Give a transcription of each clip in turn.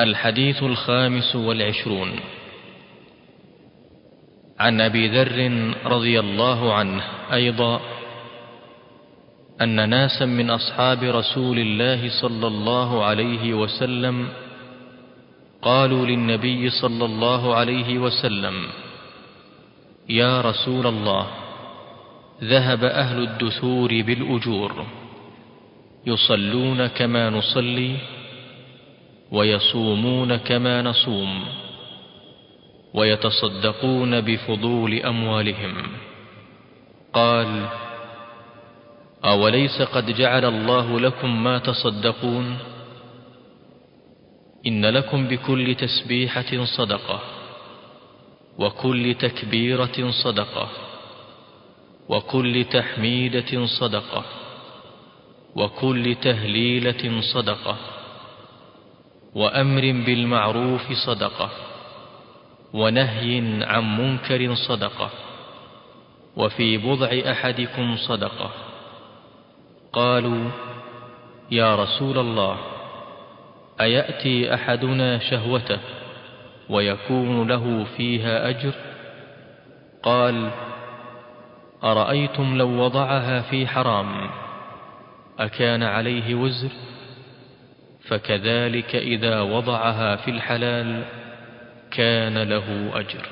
الحديث الخامس والعشرون. عن أبي ذر رضي الله عنه أيضا أن ناسا من أصحاب رسول الله صلى الله عليه وسلم قالوا للنبي صلى الله عليه وسلم يا رسول الله ذهب أهل الدثور بالأجور يصلون كما نصلي ويصومون كما نصوم ويتصدقون بفضول أموالهم. قال أوليس قد جعل الله لكم ما تصدقون؟ إن لكم بكل تسبيحة صدقة وكل تكبيرة صدقة وكل تحميدة صدقة وكل تهليلة صدقة. وأمر بالمعروف صدقة ونهي عن منكر صدقة وفي بضع أحدكم صدقة. قالوا يا رسول الله أيأتي أحدنا شهوته ويكون له فيها أجر؟ قال أرأيتم لو وضعها في حرام أكان عليه وزر؟ فكذلك إذا وضعها في الحلال كان له أجر.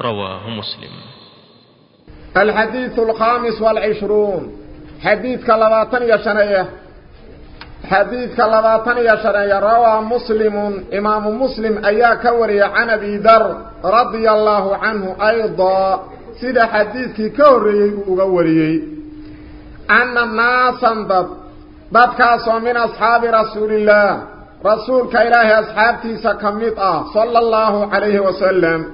رواه مسلم. الحديث الخامس والعشرون. حديث كاللباطن يشنيه حديث كاللباطن يشنيه روى مسلم إمام مسلم أيا كوري عن أبي ذر رضي الله عنه أيضا. سيد حديث كوري وغوري. أن الناس ضد ضدكاسوا من أصحاب رسول الله رسولك إلهي أصحابتي سكمت صلى الله عليه وسلم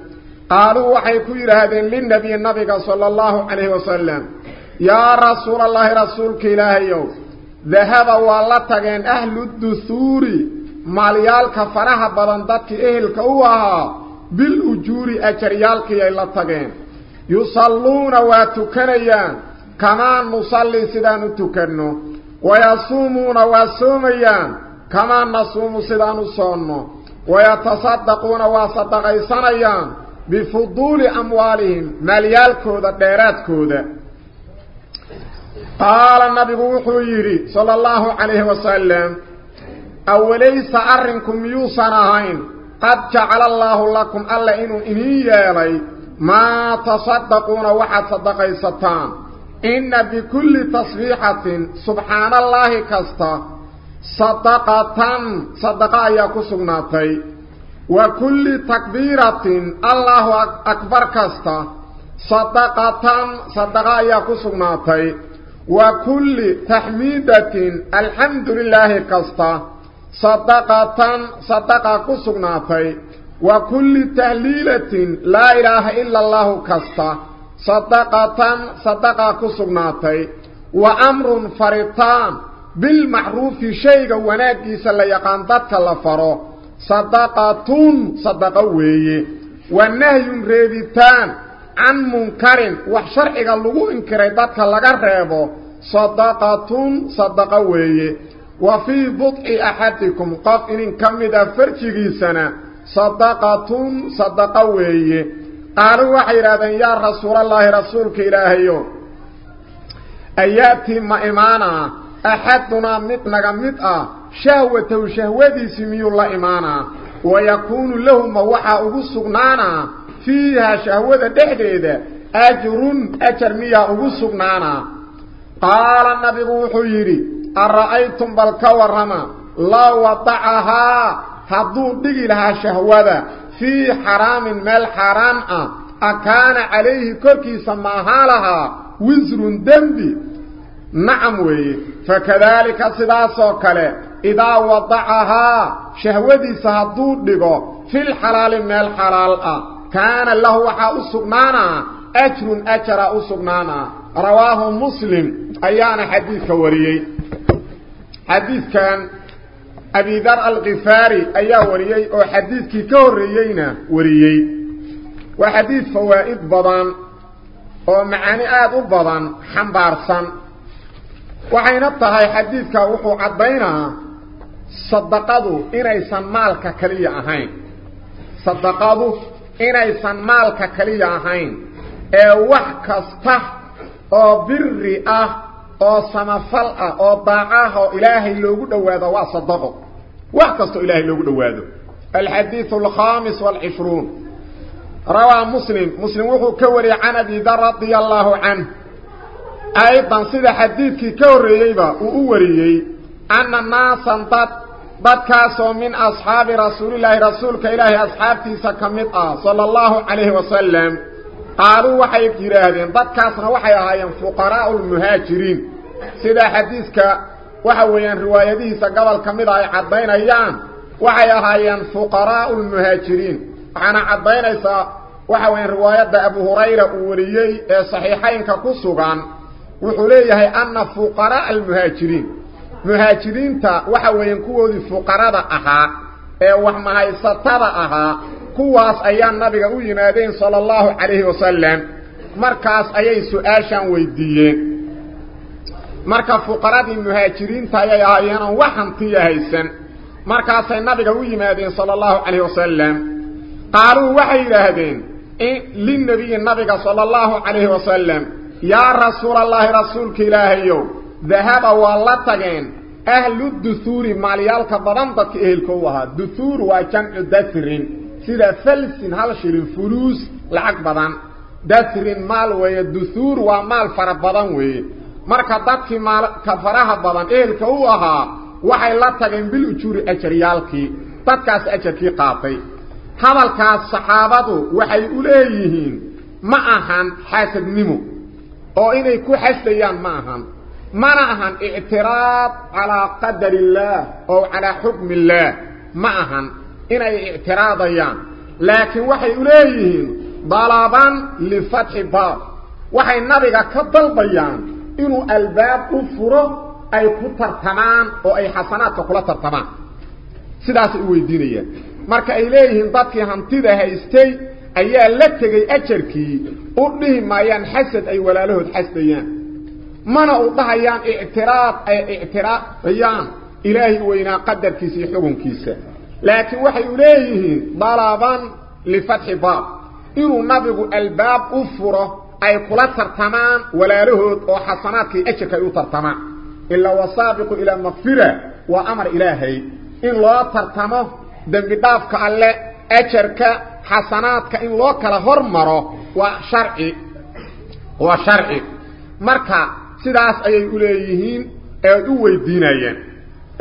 قالوا وحيكو يرهدين للنبي النبي صلى الله عليه وسلم يا رسول الله رسولك إلهي ذهب والله أهل الدثور ماليالك فرح بلندتك إهلك أوها بالأجور أجريالك يلا تغين يصلون واتكنيان كما نصلي سدان تكنو ويصومون واسوميان كما نصوم سدان صونو ويتصدقون وصدقيسانيان بفضول أموالهم. مليال كودة ديرات كودة. قال النبي وحيري صلى الله عليه وسلم أوليس أرنكم يوصنهين قد جعل الله لكم ألا إنو إني يالي. ما تصدقون وحد صدقيستان إن بكل تصبيحة سبحان الله كستا صدقة صدقاء يكو سغناتي وكل تكبيرة الله أكبر كستا صدقة صدقاء يكو سغناتي وكل تحميدة الحمد لله كستا صدقة صدقاء كو سغناتي وكل تهليلة لا إله إلا الله كستا صدقة صدقة كسغناتي. وأمر فرطان. بالمعروف شيء وناجيس لا يقان ددك لا فرو. صدقة صدقة ويه والنهي ريبتان عن منكر. وشرعه لو انكر ددك لا ريبو صدقة صدقة ويه وفي بضع أحدكم. قف ان كمد فرجيسنا صدقة صدقة ويه قالوا وحيرادن يا رسول الله رسولك الهيو اياتي ما ايمانا أحدنا متنغ متأ شهوته شهودي سمي الله إيمانا ويكون له موحى أغسقنانا فيها شهوة دحديدة أجر أجر مياه أغسقنانا قال النبي وحيري أرأيتم بالكورما لا وضعها حدود دقي لها شهوة في حرام مال حرام أكان عليه كركي سماها لها وزر دنبي نعم وي. فكذلك سداسو كله إذا وضعها شهودي سهدود دغو في الحلال من الحلال كان له وحا اسغنانا أجر أجر اسغنانا رواه مسلم. ايانا حديث وريي حديث كان أبي ذر الغفاري أيها وريي أو حديثك كوريينا وريي وحديث فوائد بضان ومعاني معاني آب بضان حنبارسان وعينبت حديث حديثك وحو عبينا صدقاته إنيسا مالكا كليا أهين صدقاته إنيسا مالكا كليا أهين أي وحكا استح أو برئة oo samafal ah oo daaco ah oo ilaahay loogu dhowaado waa sadaqo wax kasta oo ilaahay loogu dhowaado alxadiiث alkhamis wاlcishruun rawaa muslim muslim wuxuu ka wariyey can abi dar radia allahu canh aydan sida xadiidkii ka horreeyeyba uu u wariyey anna naasan dad dadkaasoo min asxaabi rasuulilaahi rasuulka ilaahay asxaabtiisa ka mid ah sala allahu calayhi wasalam yidhaahdeen dadkaasna waxay ahaayeen fuqaraa'u lmuhaajiriin sida xadiidka waxa weeyaan riwaayadihiisa gobol ka mida ay caddaynayaan waxay ahaayeen fuqaraa'u lmuhaajiriin waxaana caddaynaysaa waxa weeyaan riwaayadda abu hurayra uu wariyey ee saxiixaynka ku sugan wuxuu leeyahay anna fuqara'a almuhaajiriin muhaajiriinta waxa weeyaan kuwoodii fuqarada ahaa ee wax mahaysatada ahaa kuwaas ayaa nabiga u yimaadeen sala allahu calayhi wasalam markaas ayay su-aashaan weydiiyeen marka fuqaradii muhaajiriinta ayay ahaayeen oon wax hantiya haysan markaasay nabiga u yimaadeen sala allahu calayhi wasalam qaaluu waxay yidhaahdeen linabiyi nabiga sala allahu calayhi wasalam yaa rasuulallaahi rasuulka ilaahayow dahaba waa la tageen ahlu duhuuri maalyaalka badan dadka ehelka u ahaa duhuur waa jamcu dasrin سيدا فلسين هل شير الفلوس لعق بضان داترين مال ويا دثور ومال فرب بضان ويا مركا داتك مال كفراها بضان إيهل كوها وحي الله تغين بالأجور أجريالكي تدكاس أجركي قاطي هذا الكاس صحابة وحي أوليهين معهن حاسد نمو أو إني كو حسديان ما معهن اعتراض على قدر الله أو على حكم الله ما معهن إن اعتراضيان لكن وحي إليه ضلابا لفتح باب وحي النبي كبل بيان إنه الباب أفره أي كتر تمام أو أي حسنات تقلتر تمام سداس إوي الدينية مارك إليه انضطي هانتيدة هايستي أي ألتكي أجركي أبنه ما ينحسد أي ولا لهد حسديان مانا أطاها يان اعتراض أي اعتراض بيان إلهي وينا قدر كيسي حكم كيسي لكن وحي إليه ضربا لفتح باب. إنه نبغ الباب أفره أي كل ترتمان ولا رهد وحسناتك أجك يترتمان إلا وصابق إلى المغفرة وأمر إلهي. إن لا ترتمه دم بدافك ألا أجرك حسناتك. إن لاك لهرمره وشرعي. وشرعي. مركا سيداس أي إليهين أدوه الدينيين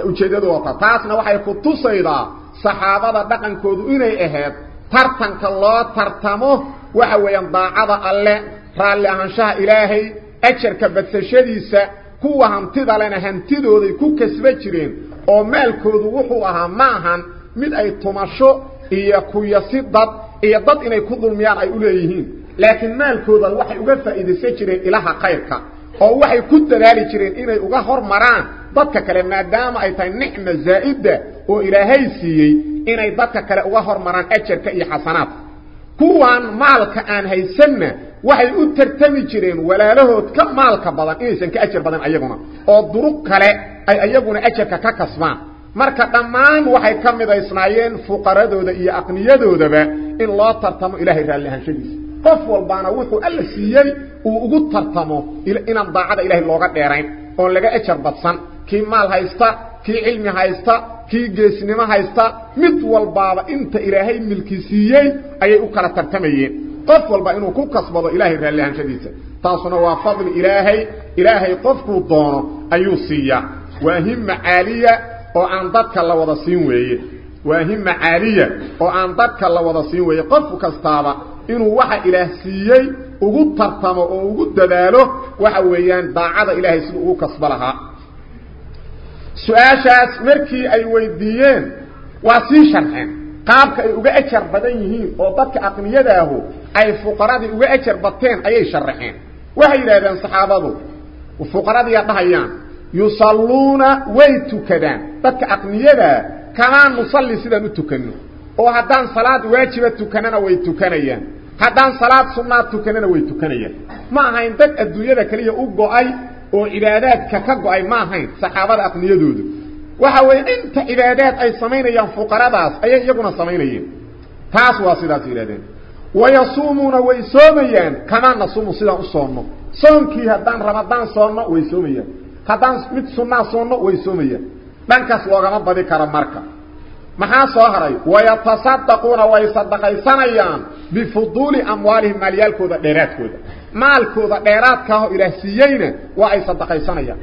أجدد وطا. تاسنا وحي كتو سيداء saxaabada dhaqankoodu inay ahayd tartanka loo tartamo waxa weeyaan daacada alle raalli ahaanshaha ilaahay ajarka badsashadiisa kuwa hantida lena hantidooday ku kasba jireen oo maalkoodu wuxuu ahaa ma ahan mid ay tumasho iyo kuyasi dad iyo dad inay ku dulmiyaan ay u leeyihiin laakiin maalkooda waxay uga faa'iidaysan jireen ilaha khayrka oo waxay ku dadaali jireen inay uga hormaraan dadka kale maadaama ay tahay nicma zaa'ida oo ilaahay siiyey inay dadka kale uga hormaraan ajarka iyo xasanaadka kuwan maalka aan haysanna waxay u tartami jireen walaalahood ka maalka badan inaysan ka ajar badan ayaguna oo duruq kale ay ayaguna ajarka ka kasbaan marka dhammaan waxay ka midaysnaayeen fuqaradooda iyo aqniyadoodaba in loo tartamo ilaahay raalli ahaanshadiisa qof walbaana wuxuu alla siiyey uu ugu tartamo inaan daacada ilaahay looga dheerayn oon laga ajar badsan kii maal haysta kii cilmi haysta كي جيسنما هايستا متوال بابا انت الهي ملكسيي إيه اكرا ترتميين قف والبا انو كو قصبض الهي رالهان شديدة تاسونا وفضل الهي الهي قفكو الضون ايو سيا واهم عالية أو عندك الله وضسين ويه واهم عالية أو عندك الله وضسين ويه قفو كستابا انو واحا الهسيي أو قد ترتم أو قد دلاله واحا ويان باعدا الهي سيئو قصبالها سؤاشات مركي أي ويديين واسي شرحين. قابك ايوغا اتشار بديه وضك اقنيده أي فقراتي ايوغا اتشار بطين أي شرحين. وهي لابن صحابته وفقراتي اطهيان يصلون ويتكدان. ضك اقنيده كمان مصلي سيدا متكنو وهدان صلاة واجبة تكنن ويتكنية هدان صلاة سنة تكنن ويتكنية ما هين ضك الدولية كليه اوغو أي oo cibaadaadka ka go-ay ma ahayn saxaabada aqniyadoodu waxa weeye inta cibaadaad ay samaynayaan fuqaradaas ayay iyaguna samaynayeen taas waa sidaas yidhahdeen wayasuumuuna way soomayaan kamaa nasuumu sidaan u soonno soonkii haddaan ramadaan soonno way soomayaan haddaan mid sunnaa soonno way soomayaan dhankaas loogama badi karo marka maxaa soo haray wayatasaddaquuna way sadaqaysanayaan bifuduuli amwaalihim maalyaalkooda dheeraadkooda maalkooda dheeraadkaahoo ilaah siiyeyna waa ay sadaqaysanayaan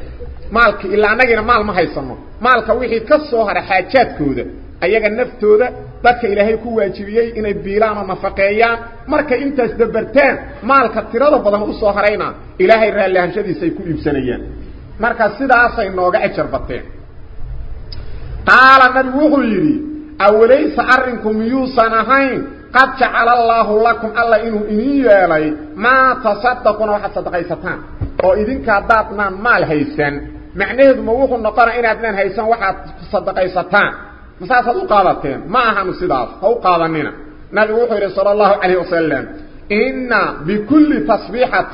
maalka ilaa annagiina maal ma haysano maalka wixii ka soo hara xaajaadkooda ayaga naftooda dadka ilaahay ku waajibiyey inay biilaan oo nafaqeeyaan markay intaas dabartaan maalka tirada badan u soo harayna ilaahay raallihashadiisa ay ku iibsanayaan marka sidaasay nooga ajar bateen qaala nabigu wuxuu yidhi awalaysa قد جعل الله لكم ألا إنه ايلي ما تصدقون وحتى تصدقيسان أو إذن كاداتنا مال هيسن. معناه موخ النقر إن أدنان هيسن وحتى تصدقيسان مساس قالتين ما هم سلاف أو قالنا نبي صلى الله عليه وسلم. إن بكل تصبيحة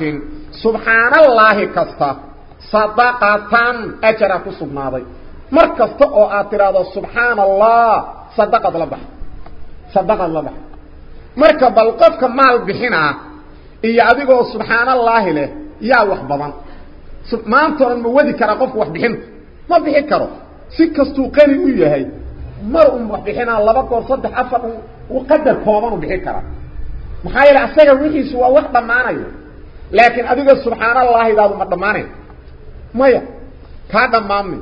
سبحان الله كفتا صدقتان اجرك سبناضي مركزت أو اعتراض سبحان الله. صدقت لبح. صدقت لبح. Marka bal qofka maal bixinaa iyo adigoo subxaanallaahi leh yaa wax badan maanta ma wadi karaa qofku wax bixinta ma bixi karo si kastuu qani u yahay mar un wax bixinaa laba goor saddex afar un qadar kooban u bixin karaa maxaa yeele asaga wixiisu waa wax dhammaanayo laakiin adiga subxaanallaahidaadu ma dhammaanayn maya kaa dhammaamay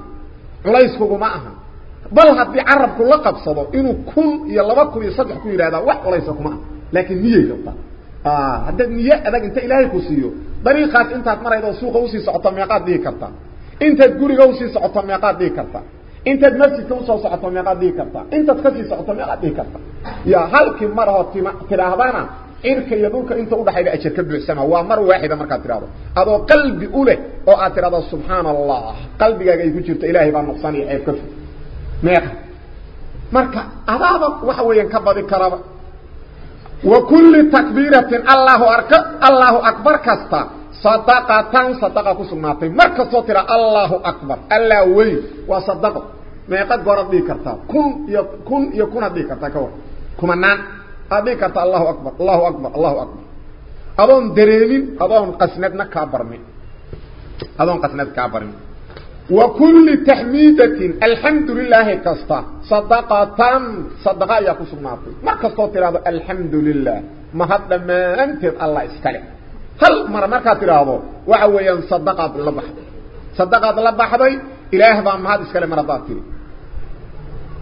culayskuguma aha بل هذا يعرف كل لقب صدو. إنه كن يلبك ويصدح كل إرادة وح وليس كما لكن نية جلطة آه، هذا النية أذاك إنت إلهي كسيو. طريقات إنت هتمر إذا سوق وصي سعطة ميقات دي كرتا. إنت تقولي وصي سعطة ميقات دي كرتا. إنت تمسك وصي سعطة ميقات دي كرتا. إنت تكسي سعطة ميقات دي كرتا. يا هل كم مرة تلاهبانا؟ إنك يدونك إنت قد حيث أشير كبه السماء. ومر واحدة مركات ترادو هذا قلبي أولي. وآترادو سبحان الله. قلبي يجب أن إلهي بان نقصاني. عيب كفر. Allahu arka allahu akbar kasta sadaqatan sadaqa ku sugnaatay mar kastoo tira allahu akbar allah weyn waa sadaqo meeqa gooraad dhihi kartaa kun iyo kun iyo kunaad dhihi kartaa ka war kumanaan aad dhihi kartaa allahu akbar allahu akbar allahu akbar adoon dareemin adoon qasnadna kaa barmin adoon qasnad kaa barmin وكل تحميدة. الحمد لله كستا صدقة صدقة يا كسماطي ما كستوتي رابو الحمد لله. ما هات ما أنت الله استلع هل مرة ما كاتي رابو وعويا صدقة الله بحضي صدقة الله بحضي إله بام هات اسكلي مرضاتي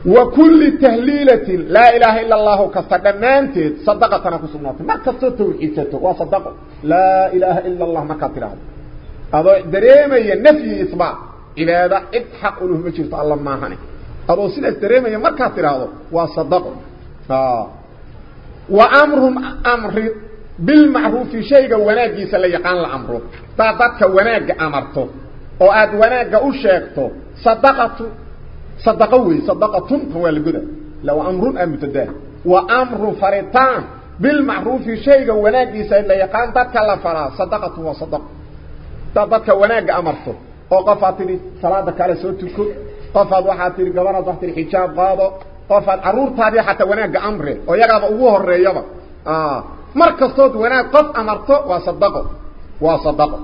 وكل تهليلة. لا إله إلا الله كستا لما أنت صدقة يا كسماطي ما كستوتي إستو وصدقة لا إله إلا الله ما كاتي رابو هذا دريما ينفي إصباح عبادة إبحق أنه مجر تعلم ماهنه أبو سيلة تريمة يمركة تراغه وصدقهم. ف... وأمرهم أمر بالمعروف شيئا وناك يسليقان الأمر. تعددك وناك أمرته. وآد وناك أشيكته صدقته. صدقوه. صدقتهم كوالي قد لو أمر أمت ده وأمر فريطان بالمعروف شيئا وناك يسليقان تعددك الله فراء صدقته وصدقته تعددك وناك أمرته. Oo qofaad tidhi salaada kale soo tuko qofaad waxaad tidhi gabanaad wax tidhi xijaab qaado qofaad carruurtaadii xataa wanaagga amre oo iyagaaba ugu horeeyaba mar kastood wanaag qof amarto waa sadaqo waa sadaqo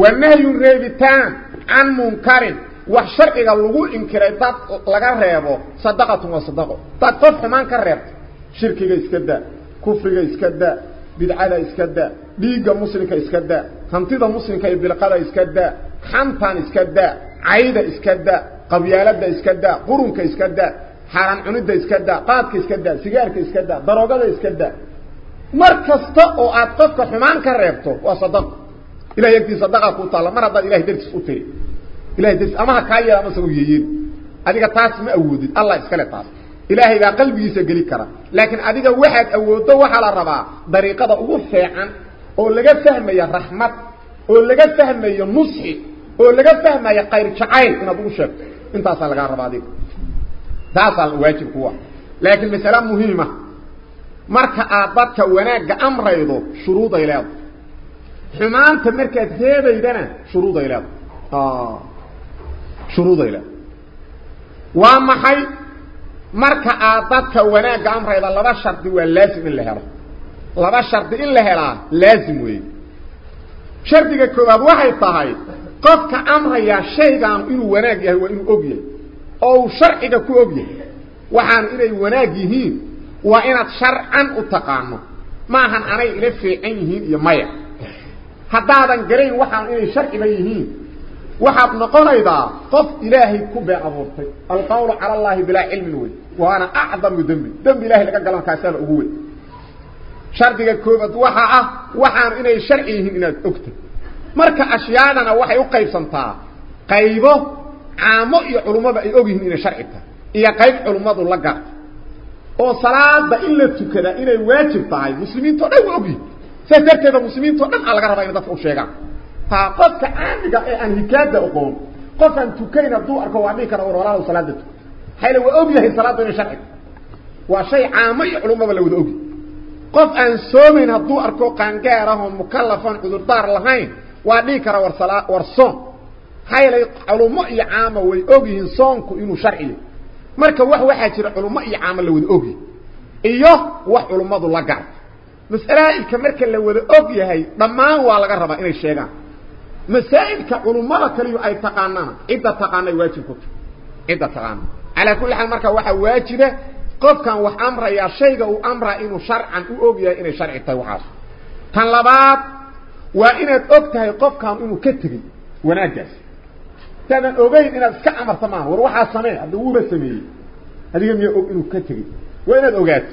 wa nahyun reebitaan can munkarin wax sharciga lagu inkiray dad laga reebo sadaqatun waa sadaqo dad qof xumaan ka reebto shirkiga iska daa kufriga iska daa bidcada iska daa dhiigga muslimka iska daa hantida muslimka iyo bilqada iska daa xantan iska daa cayda iska daa qabyaalada iska daa qurunka iska daa xaaraan cunida iska daa qaadka iska daa sigaarka iska daa daroogada iska daa mar kasta oo aad qofka xumaan ka reebto waa sadaqo ilahay agtiisa sadaqa ku taalla mar haddaad ilahay dartiis u tiri ilahay dartiis ama ha kaa yeela amase u yeeyeen adiga taas ma awoodid allah iskale taas ilaahay baa qalbigiisa geli kara laakiin adiga waxaad awooddo waxaa la rabaa dariiqada ugu feecan oo laga fahmaya raxmad oo laga fahmayo nusxi oo laga fahmayo qayr jacayl inaad ugu sheegto intaasaa lagaa rabaa adiga taasaa waajib kuwa laakiin masale muhiima marka aad dadka wanaagga amraydo shuruuday leedahay xumaanta markaad reebaydana shuruuday leedahay shuruuday leedahay waa maxay marka aad dadka wanaagga amrayda laba shardi waa laazim in la helo laba shardi in la helaa laazim weeye shardiga koowaad waxay tahay qofka amraya shaygan inuu wanaag yahay waa inuu og yahay oo uu sharciga ku og yahay waxaanu inay wanaag yihiin waa inaad sharcan u taqaano maahan anay ila fiican yihiin iyo maya haddaadan garayn waxaan inay sharciba yihiin waxaad noqonaydaa qof ilaahay ku been abuurtay alqawlu cala allahi bilaa cilmin wey waana acdamu dembi dembi ilahay laga galan kaasaana ugu weyn ah ogtay marka ashyaadana waxay u qaybsantaa qaybo caamo iyo culummada ay og yihiin inay sharci tahay iyo qayb culummadu la garta oo salaada in la tukada inay waajib tahay muslimiinto dhan waa ogyihin saas darteeda muslimiinto dhan aa laga rabaa inay dadka u sheegaan ha qofka caamiga ee aan hikaada oqoon qofaan tukayn hadduu arko waa dhihi kara war walaalow salaada tuka maxayla waa og yahay salaadda inay sharci waa shay caamo iyo culummaba la wada ogi قف أن سومين هدو أركو قانقيرهم مكلفان قدر دار لهين وادي كرا ورسلا ورسون هاي لي علماء عامة وي أوغي هنسونكو إنو شرعي مركا واح واحا ترى علماء عامة لو أوغي إيوه واح علماء دو لقار مسألة إلك مركا لو أوغي هاي لما هو على غربة إنو الشيغان مسائل كعلماء كليو أي تقانان إدى تقاني واجب كتو إدى تقاني على كل حال مركا واحا واجبة قفكان وحامرا يا شيغا وامرا انو شرعا وقوبيا انو شرع التوحاس تنلباب وأنا اتقبتها قفكان انو كتري وناجس تانا اوغين انو اسكا عمر تماما وروحا سميع هذا هو بسميع هذا يقوم انو كتري وأنا اتقبت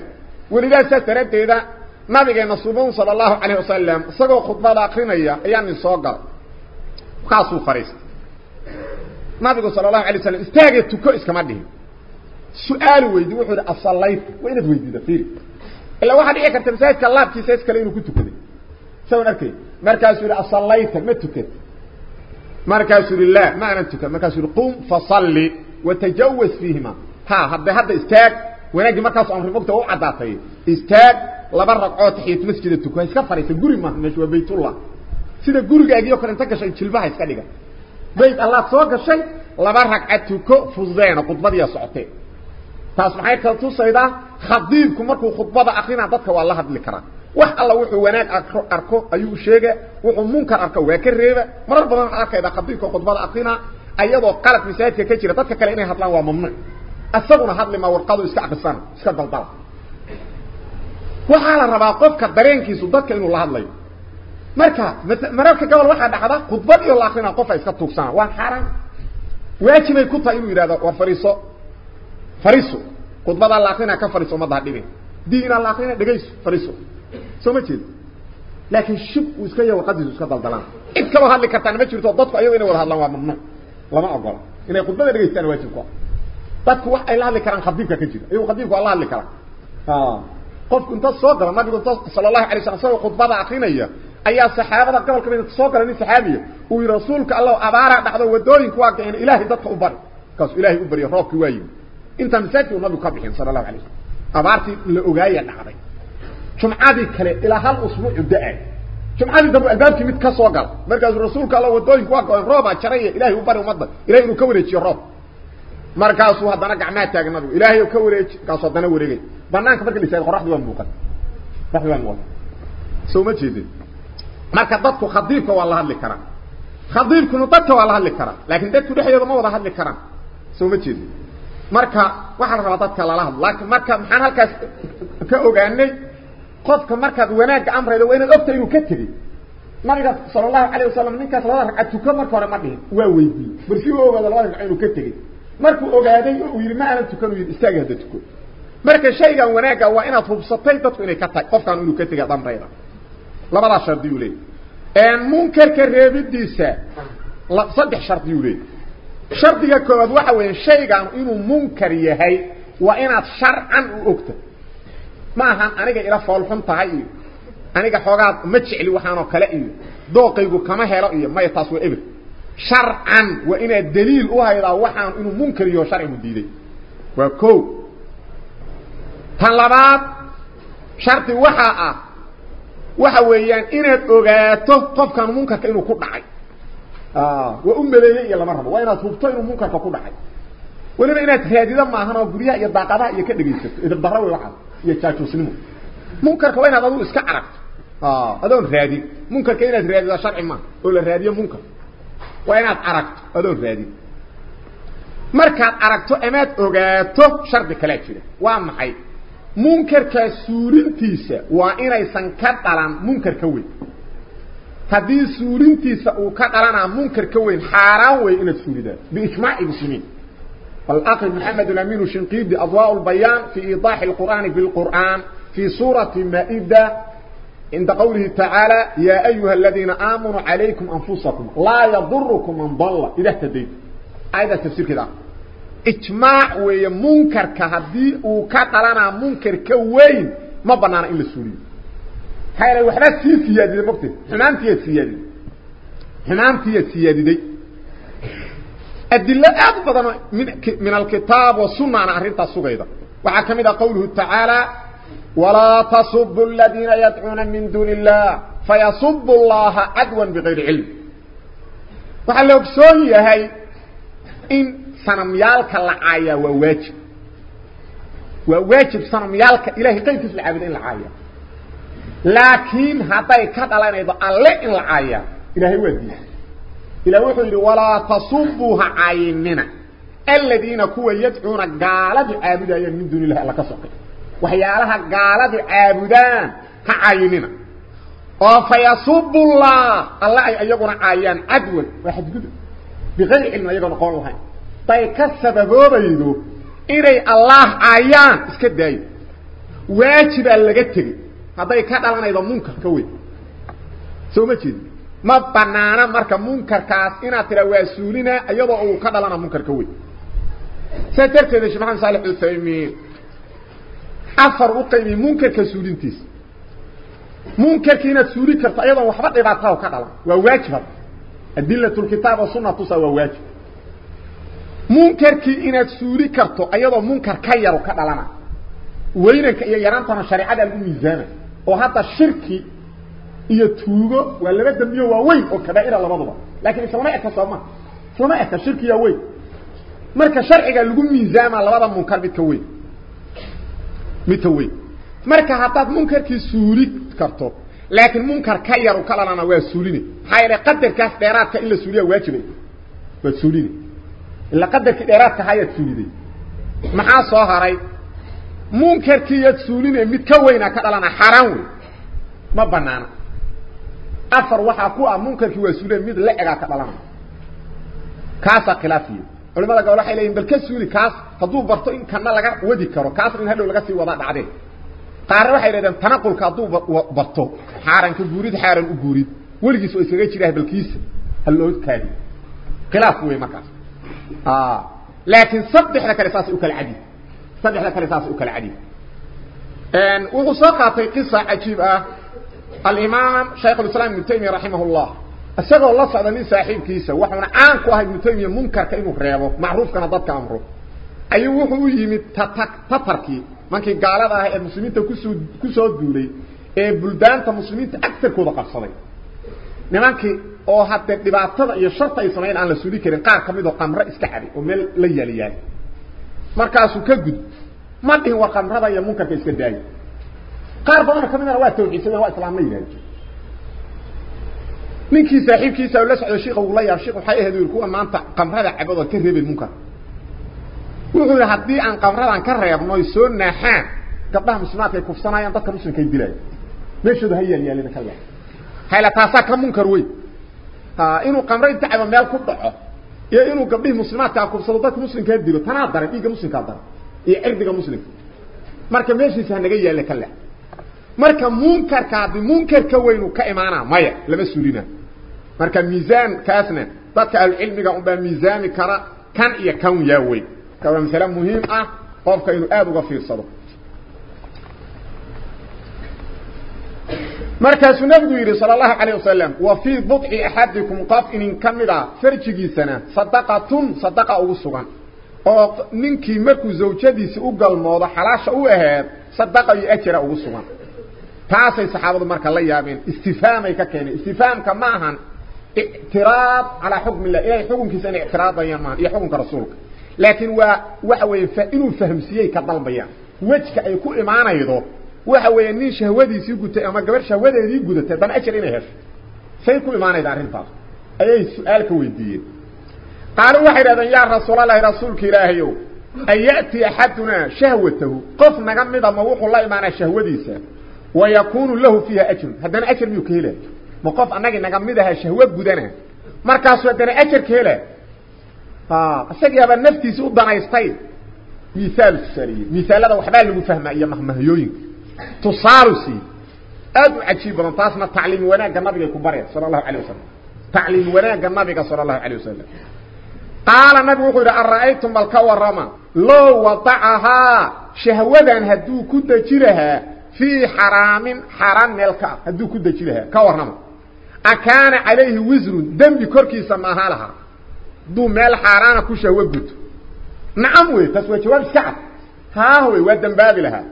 ولذا سترد اذا ما بقى نصوبون صلى الله عليه وسلم صغو خطبه لاقرين إيه ايان نصوغا وقاسو فريست ما بقى صلى الله عليه وسلم استاقيت تكو اسكا مدهي سؤال ويدي وحده اصليت وين تويدي دفير الا واحد يكر تمسيت كلاب كي سيس كلينو كتكد سو نركي مركز يقول اصليت ما تكد مركز لله ما انت كما مركز قوم فصلي وتجوز فيهما ها هذا هذا استاك ونجي مركز أمر وقت أو عداتي استاك لبرق أو تحيه مسجد تكو اسك فريت غري ما مش بيت الله سيده غري غي كرنت كشن جلبه اسك بيت الله سوق الشيء لبرق اتكو فزين قطبه يا صوتي taas maxay kala tusaydaa khadiibku markuu khudbada akrina dadka waa la hadli karaa wax alla wuxuu wanaag arko ayuu sheega wuxuu munkar arko waa ka reeba marar badan waxaad arkaydaa khadiibka khudbada akrina ayadoo qalad masaajidka ka jira dadka kale inay hadlaan waa mamnuuc isaguna hadli ma warqadu iska akrisana iska daldala waxaa la rabaa qofka dareenkiisu dadka inuu la hadlayo marka mararka gobol waxaa dhacda khudbad iyo la akrina qofa iska tuugsana waa xaaraan waajibay ku tahay inuu yidhahdo war fariiso fariiso khudbada la akrina ka fariiso ummadda ha dhibin diina la akrina dhegayso fariiso soo ma jeedo laakiin shib uu iska yahay warqadiisu iska daldalaan cid kaloo hadli kartaan ma jirto dadku ayago inay wada hadlaan waa mamnuuc lama ogola inay khudbada dhegaystaan waajib ku ah dadku wax ay la hadli karaan khadiibka ka jira ayagu khadiibku la hadli karaa qofku inta soo gala nabigu inta sala allahu alay slam isagoo khudbada akrinaya ayaa saxaabada gobolka mid soo gala nin saxaabiya uu rasuulka allah abaaraa dhacdo wadooyinku waa gaeen ilaahay dadka u bari markaasuu ilaahay u baryo roobkii waa yimi انت مسكت النبي قبل حين صلى الله عليه وسلم. أبارتي لاغايه نحري ثم عادي كلي إلى هل أسبوع دعاي ثم عادي دبو البابك ميد كسو قال مركز رسولك الله ودوي كو كو روما إلى هو بار امضى إلى انه كوريجي روب. مركز هو دنا غعما تاغنوا إلى هو كوريجي كاسو دنا وريغي بنانك فرك لي سيد قرحد وان بوقت فحوان و سو ما جيدي مركز دتك خضيفك والله هذ لكره خضيفك نطك والله هذ لكره لكن دتك دخيده ما ودا هذ لكره سو ما جيدي marka waxaa la rabaa dadka lala hadlo laakiin marka maxaan halkaas ka ogaanay qofka markaad wanaagga amraydo waa inaad ogta inuu ka tegey nabiga sala allahu calayh wasalam ninkaas labada ragcad tuko marka hore ma dhihin waa weydiiyey bal si u ogaado labada ragcad inuu ka tegey markuu ogaaday oo uu yidhi ma aanan tukan uu yidhi istaagi hadda tuko marka shaygan wanaagga waa inaad hubsatay dadku inay ka tahay qofkaan inuu ka tegay damrayda labadaas shardiyuu leeyay munkarka reebidiisa saddex shardiyuu leeyay شرطي كواد واحد وين شيغا انو منكر يهي وان شرعا اوكت ما هان اني إلى فول فنت هاي اني خوغا ما جيلي وحانو كلا اي دوقيغ كما هيلو اي ما تاسو ابل شرعا وان الدليل أو هيدا وحان انو منكر يو شرعي مديدي وكو طلبات شرطي وحا آه وحا ويان ان اد منكر انو كو ku dhacay waliba inaad raadido maahan oo guryaha iyo daaqadaha iyo ka dhageysato idab dahra way waxaas iyo jaajuusnimo munkarka waa inaad adigu iska aragto adoon raadin munkarka inaad raadido sharci ma oo la raadiyo munkar waa inaad aragto adoon raadin markaad aragto amaad ogaato shardi kala jira waa maxay munkarka suurintiisa waa inaysan ka dhalan munkar ka weyn ka dhalanaa munkar ka weyn xaaraan wey inaad suuridaa biijmaaci muslimiin والأخي محمد الأمين الشنقيدي أضواء البيان في إيضاح القرآن بالقرآن في سورة مائدة عند قوله تعالى يا أيها الذين آمنوا عليكم أنفسكم لا يضركم من ضل إذا اهتديت هذا تفسير كده إجماع ومنكر كهدي وكتلنا منكر كوين ما بنانا إلا السوري هاي لو وحدة سيادة دي مكتب حمامتي السيادة حمامتي السيادة دي. أدلة أكبر من من الكتاب والسنة عن أرنتا سجيدة وحكمنا قوله تعالى ولا تصبوا الذين يدعون من دون الله فيصبوا الله عدوا بغير علم. وحال لو بسوهي هاي إن سنميالك العاية وواجب. وواجب سنميالك إلهي قيمة العابدين لكن هذا كتلان إذا الله العاية إلهي وديه إلى وحي ولا تصبوها عيننا. الذين كوا يدعون قالب عابدان من دون الله الله كسوقي وحيالها قالب عابدان كعيننا. وفيصب الله. الله أيقون عيان عدوا واحد قدر بغير علم أيقون قول الله طيب كسب بيدو إلي الله عيان. اسكد دايو. واجب اللي هذا يكاد إذا منكر كوي سوما تشيد ma banaana marka munkarkaas inaad tira waa suulina uu ka dhalana munkarka weyn saa darteed sheekh maxamed saalix uthaymiin afar u qaybi munkarka suulintiisa munkarka inaad suuli karto iyadoo waxba dhibaataa ka dhalan waa waajib adillatu lkitaab wa sunna tusa waa waajib munkarkii inaad suuli karto iyadoo munkar ka yaro ka dhalana weynanka iyo yaraantana shareecada lagu miisaama oo hadda shirki iyo tuugo waa laba dambiyo waa weyn oo kabaa'ira labaduba laakiin islama eka sooma islama eka shirkiya weyn marka sharciga lagu miisaama labada munkar midka weyn midka weyn marka haddaad munkarkii suuli karto laakiin munkar ka yar ka dhalana waa suuline yeelay qadarkaas dheeraadka in la suuliya waajibay waa suuline ila qadarkii dheeraadka hayaad suuliday maxaa soo haray wey ma banaana afar waxa ku ah munkarkii waa suuleen mid la egaa ka dhalana kaasa khilaafiyo culimada gobol waxay leeyihiin bal ka suuli kaas hadduu barto in kana laga wadi karo kaas in hadhow laga sii wada dhacdee qaarna waxay leedahay tanaqulka hadduu barto xaaranka guurid xaaran u guurid weligiis oo iskaga jira balkiisa hal loo kaadi khilaaf weey markaas ah laakiin saddexda kale saas u kala cadi صدح لك لتاس أكل عديد وغساقة قصة عجيبة. الإمام شيخ الإسلام من تيمي رحمه الله. السيد الله سعد لي ساحب كيسا وحونا عانك واحد من تيمي منكر كإنه ريابه. معروف كان ضدك أمره. أي وحو يمي تطرقي منكي قالا ده إيه المسلمين تكسو كسو الدولي إيه بلدان المسلمين تأكثر كودة قرصدي نمانكي أو حتى دباتة إيه يشرطة يصنعين عن لسولي كرين قار كميدو قام رئيس كحري ومال ليالي يالي markaasuu ka gud ma dhihin war qamrada iyo munkarka iska daayay qaar badan kamid ah waa tawxiidsan waa islaamna yiraahdo ninkii saaxiibkiisa la socdo sheekhu uu la yaab sheekhu waxay ahayd kuwa maanta qamrada cabado ka reebay munkar wuxuu hadii aan qamradan ka reebno soo naaxaan gabdhaha muslimaadka ay kufsanayaan dadka muslimka ay dilayaan meeshooda hayal yaalina kala hayla taasa ka munkar way ha inuu qamra inta caba meel ku dhaco iyo inuu gabdhaha muslimaadka kufsado dadka muslimka dilo tanaa daran dhiiga muslimka daran iyo cirdiga muslimka marka meeshiisa naga yaala kala marka munkarka hadii munkarka weynu ka imaana maya lama suulina marka miisaan kaasna dadka al cilmiga u baa miisaami kara kan iyo kan yaa way ka waa mas'ala muhiim ah qofka inuu aad uga fiirsado markaasuu nabigu yidhi sala allahu calayh wasalam wa fii budci axadikum qof inin ka mid a farjigiisana sadaqatun sadaqa ugu sugan oo ninkii markuu zawjadiisi u galmoodo xalaasha u aheed sadaqa iyo ajra ugu sugan taasay saxaabadu marka la yaabeen istifaamay ka keeneen istifaamka ma ahan i'tiraad ala hukm illah ilaahay xukunkiisa inay i'tiraadayaan ma iyo xukunka rasuulka laakiin waa waxa weeye inuu fahamsiiyey ka dalbayaan wejka ay ku imaanaydo waxa weeye nin shahwadiisii gutay ama gabar shahwadeedii gudatay dan ajar inay hesho say ku imaanayda arrintaas ayay su-aal ka weydiiyeen qaaluu waxay idhahdeen yaa rasuulalahi rasuulka ilaahayow an ya'ti axadunaa shahwatahu qof naga mida ma wuxuu la imaanaa shahwadiisa wa yakuunu lahu fiiha ajrun haddana ajar miyuu ka helaya ma qof annagii naga mid aha shahwo gudana markaasuu haddana ajar ka helaya isagiiaba naftiisi u danaystay miaal tusaaliye misaalada waxbaa lagu fahmaa iyo mahmahayooyinka تصارسي. أدو عجي برنتاسنا تعليم وأنا جنبك كبري صلى الله عليه وسلم. تعليم وأنا جنبك صلى الله عليه وسلم. قال النبي قل أرأيتم ملكا ورما لو وضعها شهودا هدو كدجرها في حرام حرام ملكا هدو كدجرها كورنما أكان عليه وزر دم بكركي سماها لها. دو مال حرام كشهوه نعم وي تسوي جواب شعب ها هو ودن بالي لها.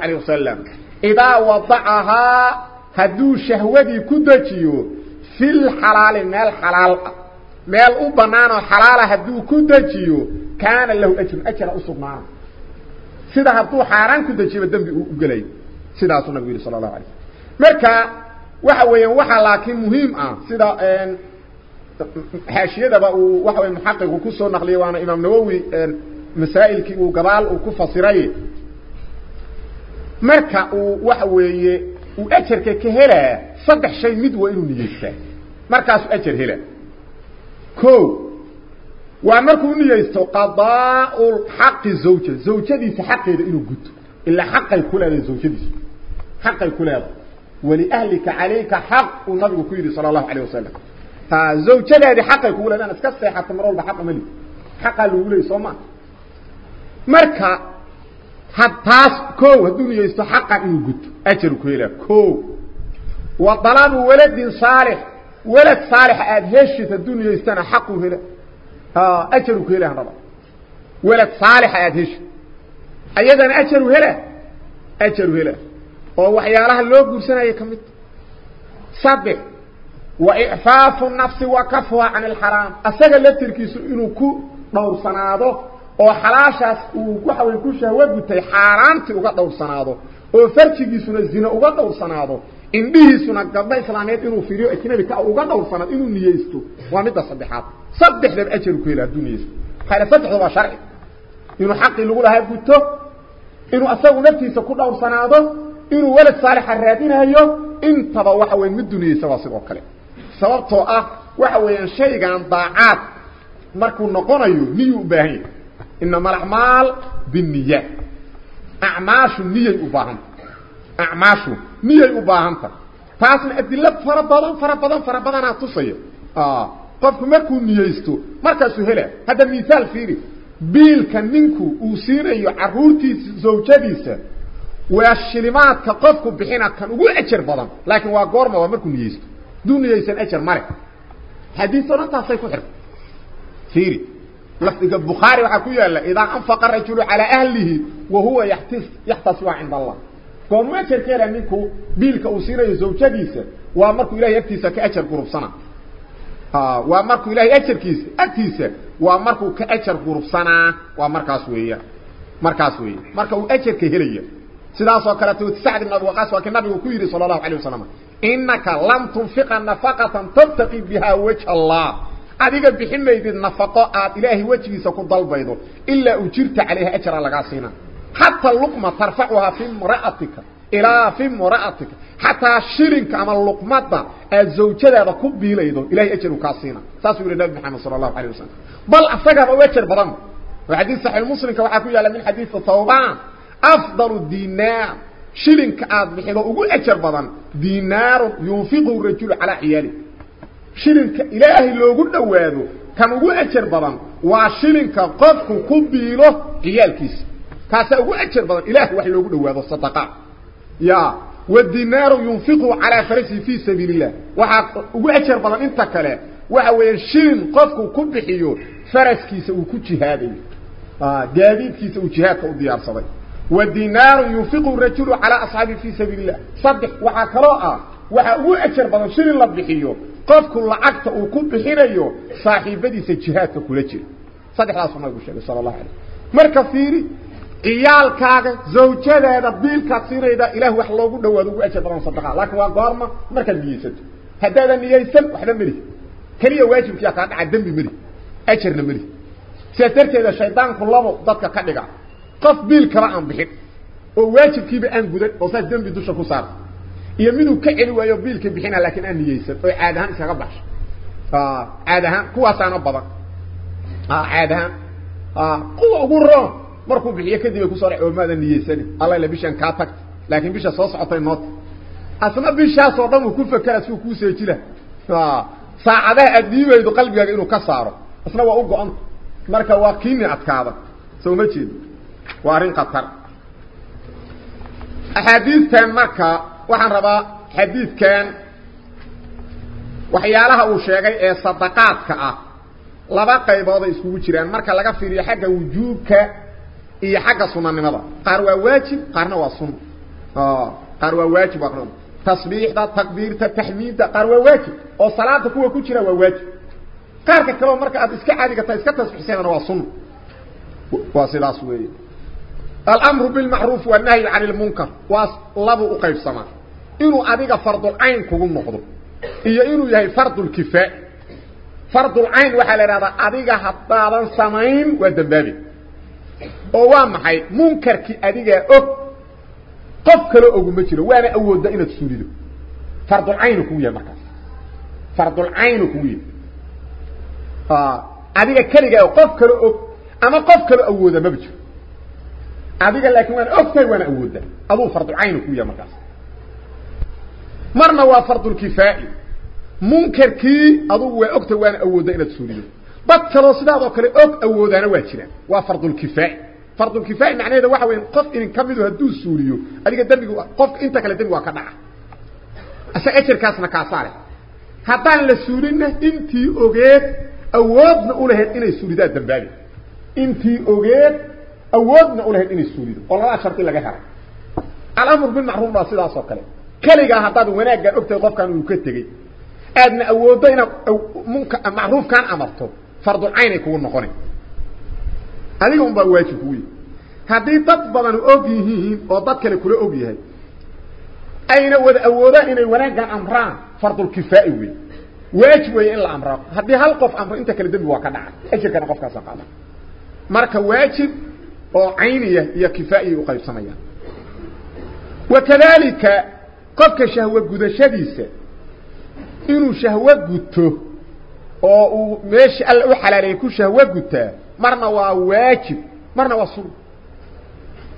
Calayh wasalam idaa wadacahaa hadduu shahwadii ku dejiyo fil xalaali meel xalaal ah meel u banaanoo xalaala hadduu ku dejiyo kaana lahu ajrun ajra u sugnaana sida hadduu xaaraan ku dejiyaba dembi uu ugelay sidaasuu nabigu yihi sala allahu alay slm marka waxa weeyaan waxaa laakiin muhiim ah sida xaashiyadaba uu waxa wey muxaqiqu kusoo naqliyay waana imaam nawowi مسائل كي وقبال وكفصيري مركا وحوي وأجر كهلا صدح شيء مدوى إنو نيجيسته مركا سو أجر هلا كو وعمركو نيجيسته قضاء الحق الزوجة الزوجة دي سحق إذا إنو قد إلا حق الكل هذا الزوجة دي حق الكل هذا ولأهلك عليك حق النبي كيد صلى الله عليه وسلم فالزوجة دي حق الكل هذا نسكسي حتى مرول بحق ملي حق الولي صمان marka had taas ko hadduu niyeysto xaqa inuu guto ajaru ku helaa o wa dalabu waladin saalix walad saalixa aada heshid hadduu niyeystana xaquu hela ajaru ku hela raba walad saalixa aada heshid ayadana ajaru hela ajaru hela oo waxyaalaha loo guursanaya ka mid saddex wa icfaafu nafsi wa kafuha can alxaraam asaga laftirkiisu inuu ku dhowrsanaado oo xalaashaas uu waxa way ku shahwo gutay xaaraantii uga dhowrsanaado oo farjigiisuna zina uga dhowrsanaado indhihiisuna gabdho islaameed inuu firiyo ajnabi ka uga dhowrsanaado inuu niyeysto waa midda saddexaad saddexdaba ajaru ku hela hadduu niyeysto maxaa saddexda waa sharci inuu xaqii lagu lahaa guto inuu asagu naftiisa ku dhowrsanaado inuu walad saalixa raadinayo intaba waxa weya mid duniyeysa waa sidoo kale sababtoo ah waxa weeyaan shaygan daacaad markuu noqonayo niyuu u baahan yahay إنما الأعمال بالنية. أعماش النية أباهمت أعماش النية أباهمت فأصنع أدلة فربضان فربضان فربضان أتصير آه. قفك ما يكون نية يستو. مركز سهلة. هذا مثال فيري. بيل كننكو أوسير يعروتي زوجاتيس والشلمات كقفك بحين أكان أقول أجر بضان. لكن وقور ما ومركو نية يستو. دون نية يستو أجر مارك حديث صنعتها سيكون حرب فيري. لفظ البخاري وحكو يلا إذا أنفق الرجل على أهله وهو يحتس يحتص عند الله. كما تركير أنكو بيلك أسيرة الزوجة ديسة وأمرك إله يكتس كأجر قرب سنة. وأمرك إله يكتس كأجر قرب سنة وأمرك كأجر قرب سنة. وأمرك أسوية. مرك أسوية. مرك أجر كهلية. سيداس وكالتو تسعد من الوقاس وكي نبي وكيري صلى الله عليه وسلم. إنك لم تنفق النفقة تبتقي بها وجه الله. أديك بحنة يدي النفقاء إلهي وجهي سكو ضلبيضو إلا أجرت عليها أجر لغاسينا حتى اللقمة ترفعها في مرأتك إلا في مرأتك حتى الشرك أما اللقمة الزوجة ركبه ليدو إلهي أجر وكاسينا ساسو إلى نبي محمد صلى الله عليه وسلم بل أفقر أجر برام وحديث صحيح المسلم كما أقول على من حديث الثوبان أفضل الدين شيلينك عاد بخيلو اوغو اجر بدن دينار ينفقو الرجل على عياله shilinka ilaahay loogu dhowaado kan ugu ajar badan waa shilinka qofku ku biilo ciyaalkiisa kaasaa ugu ajar badan ilahay wax loogu dhowaado sadaqa ya wadinaaru yunfiqu calaa farasihi fii sabiili illah waxaa ugu ajar badan inta kale waxa weeye shilin qofku ku bixiyo faraskiisa uu ku jihaadayo gaadiidkiisa uu jihaadka u diyaarsaday wadinaaru yunfiqu rajulu calaa asxaabihi fii sabiili illah saddex waxaa kaloo ah waxaa ugu ajar badan shilin la bixiyo قفكو العقت وكو بخينيو صاحبتي سجهات كل جير صدق خلاص ما يقول شيء صلى الله عليه مر كثيري عيال كاغ زوجته ده بيل كثيري ده اله واخ لوو دواد أو أجي دران صدقه لكن وا غارما مر كنيست هداه نييسن وحده مري كليه واجب فيها كان عدم بمري اجرنا مري سيترته ده شيطان كلو ددك كدغا قف بيل كره ان بخيت أو واجب كي بان غودت أو ساد ذنبي دوشه كو صار يمينو كعلي ويو بيلك بحينا لكن أن يسد عادهان كغبح عادهان كوة سانبضا عادهان قوة قرر مركو بحي يكذب يكو صارع وماذا أن يسد الله إلا بيشان كاتك لكن بيشان صوص عطي نوت أسمى بيشان صوتم وكو فكرة سوكو سيتلا ساعده أديو يدو قلبي يقينو كساره أسمى وقو أنت مركا واقيني أتكاد سو مجيد وارين قطر أحاديث تنمكا waxaan rabaa xadiidkan waxyaalaha uu sheegay ee sadaqaadka ah laba qaybood ay iskugu jiraan marka laga fiiriyo xagga wujuubka iyo xagga sunanimada qaar waa waajib qaarna waa sunna qaar waa waajib waa tasbiixda takbiirta taxmiidda qaar waa waajib oo salaada kuwa ku jira waa waajib qaarka kale marka aad iska caadiga tahay iska tasbiixsanana waa sunna waa sidaas weeye الامر بالمعروف والنهي عن المنكر واصلب قيبسما انه اديغا فرض العين كوغو نقدو iyo inuu yahay fardul kifaa fardul ayn waxa la raada adiga hadaadan samayn waa dambabi oo waa maxay munkarki adiga og qof kale ogu ma jiro waana awooda inaad suulido fardul ayn ku yahay markaas fardul ayn ku yahay ah adiga kaliya qof kale og ama qof kale awooda ma jiro adiga laakiin waan ogtay waan awooda aduu fardu ayn ku yahay markaas مرنا وا فرض الكفائي منكر كي ادو وي اوغتا وان اودا ان تسوليو بطلوا سداد أو كلي اوغ اودانا وا جيران وا فرض الكفائي فرض الكفائي معناه ده واحد قف ان كميدو هدو سوليو اديك دربي قف انت كلي دبي وا كدح اسا اجر كاسنا كاساره هبان لسورينا انتي اوغيت اوودنا اولهيت اني سوليدا دمبالي انتي اوغيت اوودنا اولهيت اني سوليدو والله شرطي لغا هر الامر بالمعروف لا سداد أو كلي كلغا هاداد وناغا اوغتي قوفكان أو كاتغي ادنا اوودينا منك معروف كان امرته فرض العين يكون نقري عليهم بواجه قوي هادي تطبل ان اوغيهين أو دات كلي كوري اوغيهي اين ود اوودان ان وناغا امران فرض الكفائي وي واجب وي ان الامر هادي هل قف أمر انت كلي دبي وا كدعه إيش كان قفكا سقاما marka واجب أو عينيه يا كفائي وقيب وكذلك قفك شهوة قد شديسة إنو شهوة قدته أو ماشي الأحل عليكو شهوة قدته مرنا وواجب مرنا وصول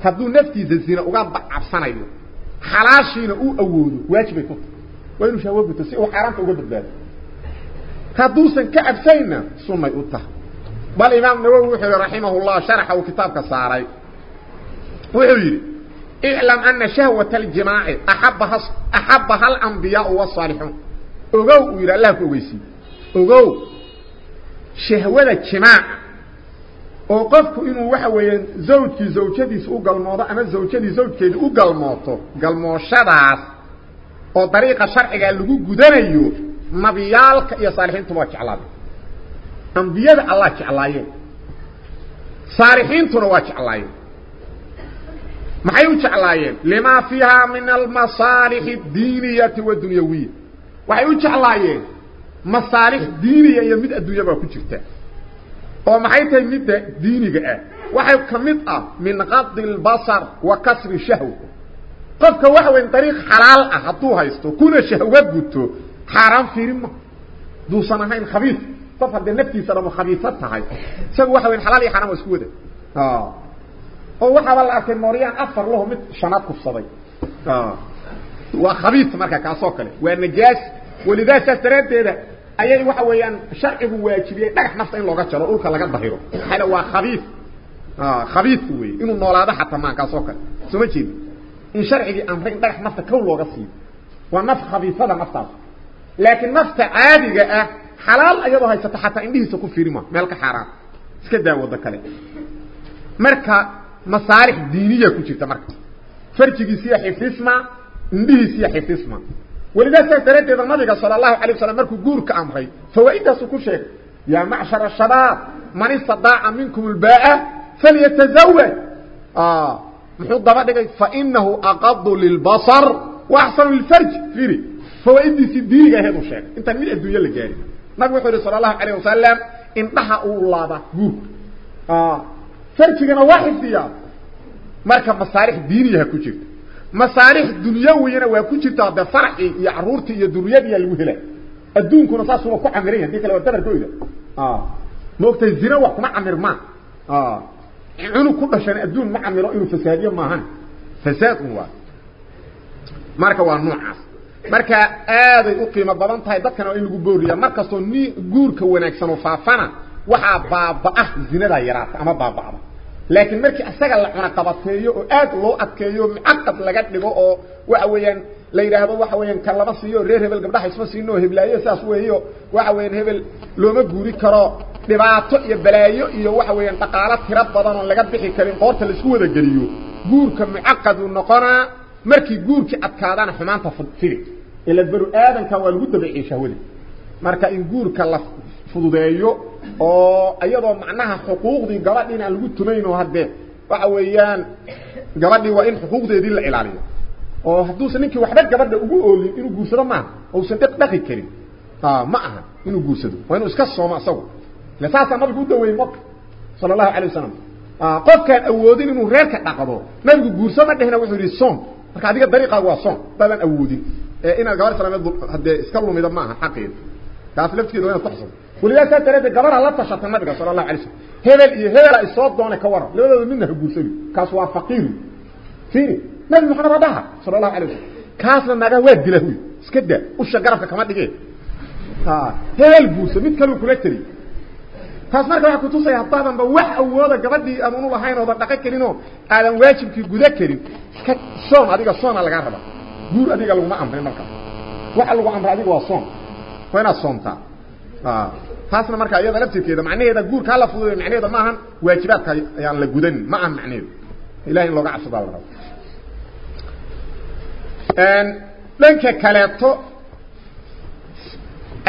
هذو نفتي زي الزينة وقام بقعب سنة خلاشينا أو اوودو واجب يكون وينو شهوة قدته سيئو حرامت أو قدر بلاد هذو سن كعب سينا سنة قدته بل إمام نووحي رحمه الله شرحه كتابك ساري وحيري اعلم أن شهوة الجماع أحبها, أحبها الأنبياء والصالحون. أغو إلى الله كويسي أغو. شهوة الجماع. وقفك إنه وحوين زوجي زوجتي سوء قلموضة أما زوجتي زوجتي سوء قلموضة قلموشداس. وطريقة شرعية اللي قدنيو. نبيالك يا صالحين تبا جعلان أنبياء الله جعلاين صالحين تبا جعلاين ما حيو جعلايين لما فيها من المصالح الدينية والدنيوية. وحيو جعلايين مصالح دينية يمد الدنيا بقى كجرتها أو ما حيت مد دينيقه وحي كميد من غض البصر وكسر الشهوه قفك وحو إن طريق حلال احطوها يستو. كون شهوات بوتو حرام في رمه. دو صنعين خبيث طفل دي نبتي سلامو خبيثات هاي. سو وحو إن حلال اي حرام اسكوه ده آه. هو وحا الله اركي موريان أفر له مد شناد كفصبي. آه. وخبيث مركا كاسوك له ونجاس ولذا ساسترين تيدا إيه وحا ويان شرعه واجبية دقح نفسه ان لغة جلال اولك لغة بخيره حيلا وخبيث آه خبيث وي انو نولادة حتى ما كاسوك له سمجين إن شرعه امرين دقح نفسه كل لغة سيد ونف خبيثة دا نفسه لكن نفسه عادي آه حلال أيضا هاي ستحتى انديه سكو فيرما ملك حرام. اسكده وضكالي مركا مصالح دينيه كجيرتا مرك فرجي سياحي فيسما اندي سياحي فيسما ولذا ترى النبي صلى الله عليه وسلم مركو غورك امري فوائدها كو شيخ يا معشر الشباب من استطاع منكم الباء فليتزوج آه محط ضبا دغى فانه اقض للبصر واحسن للفرج فيري فوائدي في دينك هي كو شيخ انت من الدنيا اللي جاي نبي صلى الله عليه وسلم انتهى اولاده غور آه waa xifdiyaa marka masaarix diiniyaha ku jirta masaarix dunyawiyana waa ku jirta de farci iyo caruurtii iyo duriyadii lagu hela adduunkuna saas waa ku camiran yahay kale waa dabarkooda ah moogtay zina wax kuma camirmaan ah inuu ku dhashan adduun ma camiro inuu fasaadiyo maahan fasaad un waa marka waa noocaas marka aaday u qiimo badan tahay dadkana in lagu booriyaa markastoo ni guurka wanaagsan oo faafana waxaa baaba'ah zinada yaraata ama baaba'da laakiin markii asaga la cuna qabateeyo oo aad loo adkeeyo mucaqad laga dhigo oo waxa weeyaan la yiraahdo waxa weeyaan kan laba siiyo reer hebel gabdhaha isma siino heblaayo saas weeyo waxa weeyaan hebel looma guuri karo dhibaato iyo balaayo iyo waxa weeyaan dhaqaale tiro badan oo laga bixi karin qoorta la isku wada geliyo guurka mucaqad uu noqonaa markii guurki adkaadana xumaanta fudfidi ila baru aadanka waa lagu dabeecay shahwada marka in guurka la fududeeyo oo iyadoo macnaha xuquuqdii gabadhiina lagu tumayno hadde waxa weeyaan gabadhii waa in xuquuqdeedii la ilaaliyo oo hadduusan ninkii waxba gabadha ugu oolin inuu guursado maaha uusan dhaq dhaqi karin ma aha inuu guursado waa inuu iska soomo asagu ila saasaa nabigu u daweeyey maka sala allahu alay wasalam qofkaan awoodin inuu reerka dhaqdo nabigu guurso ma dhehina wuxuu yidhi soom marka adiga dariiqaagu waa soom dadaan awoodin inaad gabar islaameed haddee iska lumida maaha xaqeeda taas laftigeeda waa inaad ولذلك ترى جبرها لا تشط النبي صلى الله عليه وسلم هبل هبل الصوت دونه كور لو منه غوسبي كاس وا فقير فيني نبي محمد رضاها صلى الله عليه وسلم كاس ما غا واد له اسكدا وش غرفك كما tiri taas marka waxa ku tusay hadaadan ba wax awooda gabadhii aan unu lahayn oo dhaqan karin oo aadan waajibkii guda karin ka soon adiga soon laga raba guur adiga lagu ma amrin marka waxa lagu amray adiga waa soon waa inaad soontaa taasna marka iyada laftirkeeda macnaheeda guurka la fududeeyo macnaheeda ma ahan waajibaadka ayaan la gudan ma ahan macnaheedu ilaahay in looga cabsado la rabo een dhanka kaleeto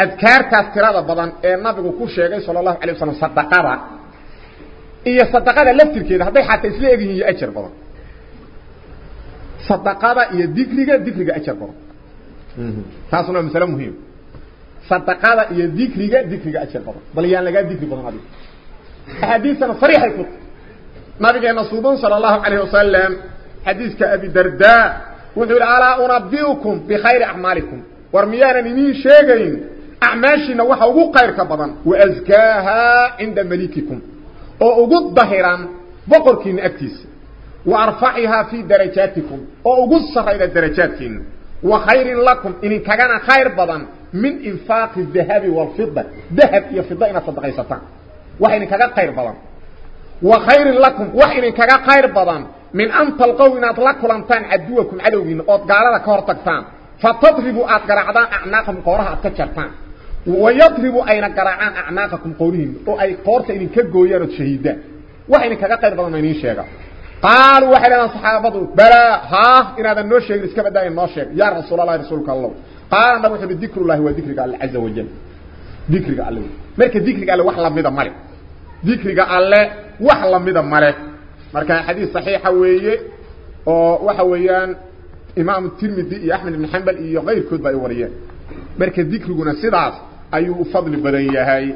adkaartaas tirada badan ee nabigu ku sheegay sallallahu alayhi wasallam sadaqada iyo sadaqada laftirkeeda hadday xataa isla egyihiin ajar badan sadaqada iyo dikriga dikriga ajar badan taasuna waa mas'alo muhiim صدقada iyo dikriga dikriga ajar badan bal yaan laga dikri badan adiga ahadiisana sariix ay ku nabigeena suuban sallallahu alayhi wasallam hadiiska abi darda wuxuu ala unabbiukum bi khayri a'malikum war miyaanan idin sheegayn a'maashina waxa ugu qayrka badan wa azkaaha inda malikikum oo ugu dahiran boqorkiina agtiisa wa arfa'iha fi darajatikum oo ugu sarayda darajaadkiina wa khayrin lakum in kagana khayr badan من إنفاق الذهب والفضة. ذهب يا فضة إنا صدقيستان وحين كغا خير بدن وخير لكم وحين كغا خير بدن من أن تلقوا إن أطلقوا لنتان عدوكم عدوين أو قالوا كورتكتان فتضربوا أتقرعدان أعناقهم قورها أتكرتان ويضربوا أين قرعان أعناقكم قورهم. أو أي قورت إن كقويان الشهيدان وحين كغا خير بدن من شيغا قالوا وحين صحابته بلا ها إن هذا النوشيغ اسكبدا النوشيغ يا رسول الله رسولك الله. قال ما هو ذكر الله وذكرك على عز وجل. ذكرك عليه. مركه ذكرك على واحد لميده مره ذكرك عليه واحد لميده مره مركه حديث صحيح ويه أو waxaa weeyaan إمام الترمذي يا أحمد بن حنبل إيه يغير كتب أيوة اي وريان مركه ذكرك هنا سداس ايو فضل بريه هاي.